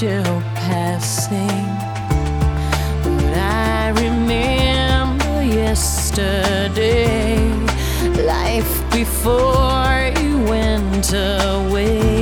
Still passing. But I remember yesterday, life before you went away.